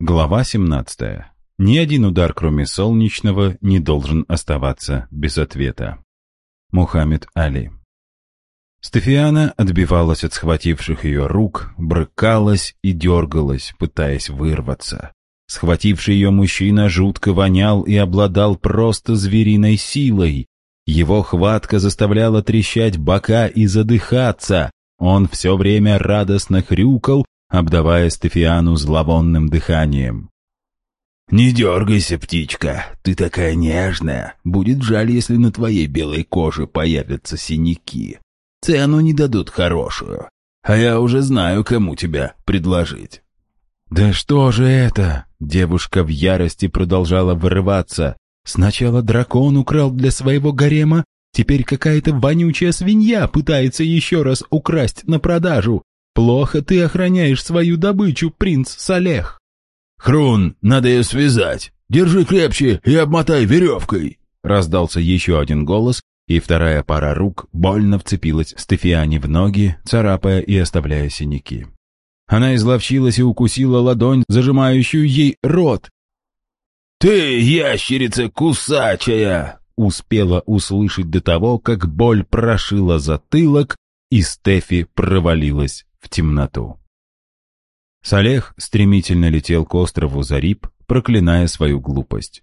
Глава 17. Ни один удар, кроме солнечного, не должен оставаться без ответа. Мухаммед Али. Стефиана отбивалась от схвативших ее рук, брыкалась и дергалась, пытаясь вырваться. Схвативший ее мужчина жутко вонял и обладал просто звериной силой. Его хватка заставляла трещать бока и задыхаться. Он все время радостно хрюкал, обдавая Стефиану зловонным дыханием. «Не дергайся, птичка, ты такая нежная. Будет жаль, если на твоей белой коже появятся синяки. Цену не дадут хорошую, а я уже знаю, кому тебя предложить». «Да что же это?» Девушка в ярости продолжала вырываться. «Сначала дракон украл для своего гарема, теперь какая-то вонючая свинья пытается еще раз украсть на продажу. Плохо ты охраняешь свою добычу, принц Салех. Хрун, надо ее связать. Держи крепче и обмотай веревкой. Раздался еще один голос, и вторая пара рук больно вцепилась Стефиане в ноги, царапая и оставляя синяки. Она изловчилась и укусила ладонь, зажимающую ей рот. «Ты, ящерица кусачая!» успела услышать до того, как боль прошила затылок, и Стефи провалилась в темноту. Салех стремительно летел к острову Зариб, проклиная свою глупость.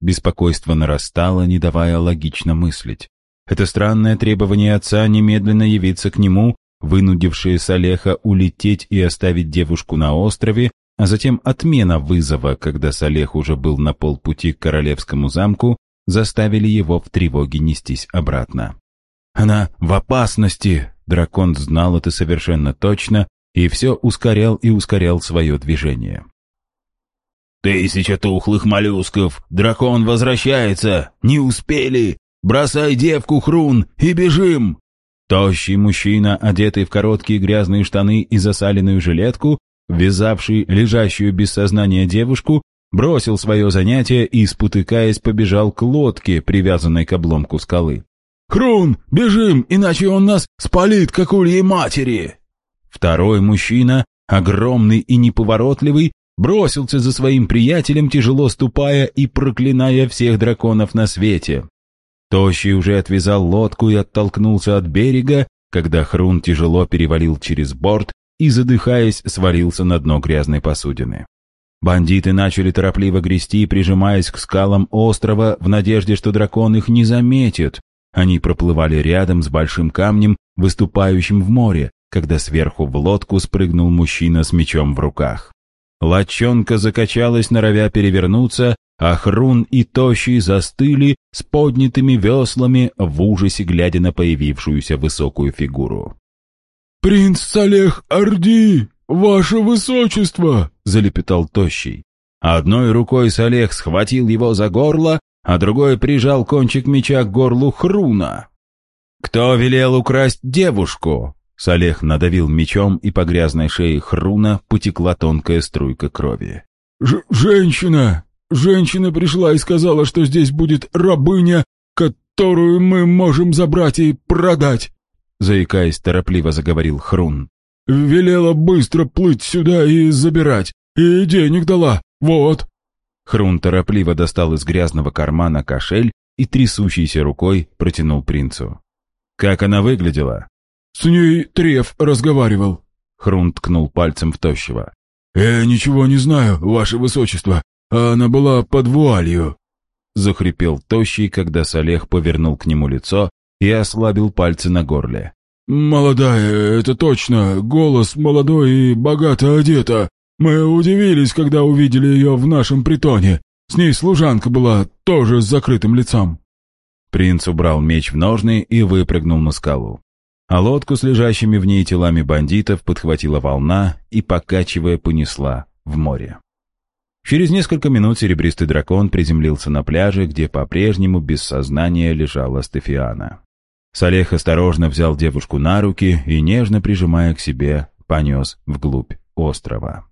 Беспокойство нарастало, не давая логично мыслить. Это странное требование отца немедленно явиться к нему, вынудившее Салеха улететь и оставить девушку на острове, а затем отмена вызова, когда Салех уже был на полпути к королевскому замку, заставили его в тревоге нестись обратно. «Она в опасности!» Дракон знал это совершенно точно и все ускорял и ускорял свое движение. «Тысяча тухлых моллюсков! Дракон возвращается! Не успели! Бросай девку, Хрун, и бежим!» Тощий мужчина, одетый в короткие грязные штаны и засаленную жилетку, ввязавший лежащую без сознания девушку, бросил свое занятие и, спотыкаясь, побежал к лодке, привязанной к обломку скалы. «Хрун, бежим, иначе он нас спалит, как ульей матери!» Второй мужчина, огромный и неповоротливый, бросился за своим приятелем, тяжело ступая и проклиная всех драконов на свете. Тощий уже отвязал лодку и оттолкнулся от берега, когда Хрун тяжело перевалил через борт и, задыхаясь, свалился на дно грязной посудины. Бандиты начали торопливо грести, прижимаясь к скалам острова в надежде, что дракон их не заметит, они проплывали рядом с большим камнем, выступающим в море, когда сверху в лодку спрыгнул мужчина с мечом в руках. Лодчонка закачалась, норовя перевернуться, а Хрун и Тощий застыли с поднятыми веслами в ужасе, глядя на появившуюся высокую фигуру. «Принц Салех Орди, ваше высочество!» — залепетал Тощий. Одной рукой Салех схватил его за горло, а другой прижал кончик меча к горлу Хруна. «Кто велел украсть девушку?» Салех надавил мечом, и по грязной шее Хруна потекла тонкая струйка крови. Ж «Женщина! Женщина пришла и сказала, что здесь будет рабыня, которую мы можем забрать и продать!» Заикаясь, торопливо заговорил Хрун. «Велела быстро плыть сюда и забирать, и денег дала, вот!» Хрун торопливо достал из грязного кармана кошель и трясущейся рукой протянул принцу. «Как она выглядела?» «С ней Треф разговаривал». Хрун ткнул пальцем в тощего. «Я ничего не знаю, ваше высочество, а она была под вуалью». Захрипел тощий, когда Салех повернул к нему лицо и ослабил пальцы на горле. «Молодая, это точно, голос молодой и богато одета. Мы удивились, когда увидели ее в нашем притоне. С ней служанка была, тоже с закрытым лицом». Принц убрал меч в ножны и выпрыгнул на скалу. А лодку с лежащими в ней телами бандитов подхватила волна и, покачивая, понесла в море. Через несколько минут серебристый дракон приземлился на пляже, где по-прежнему без сознания лежала Стефиана. Салех осторожно взял девушку на руки и, нежно прижимая к себе, понес вглубь острова.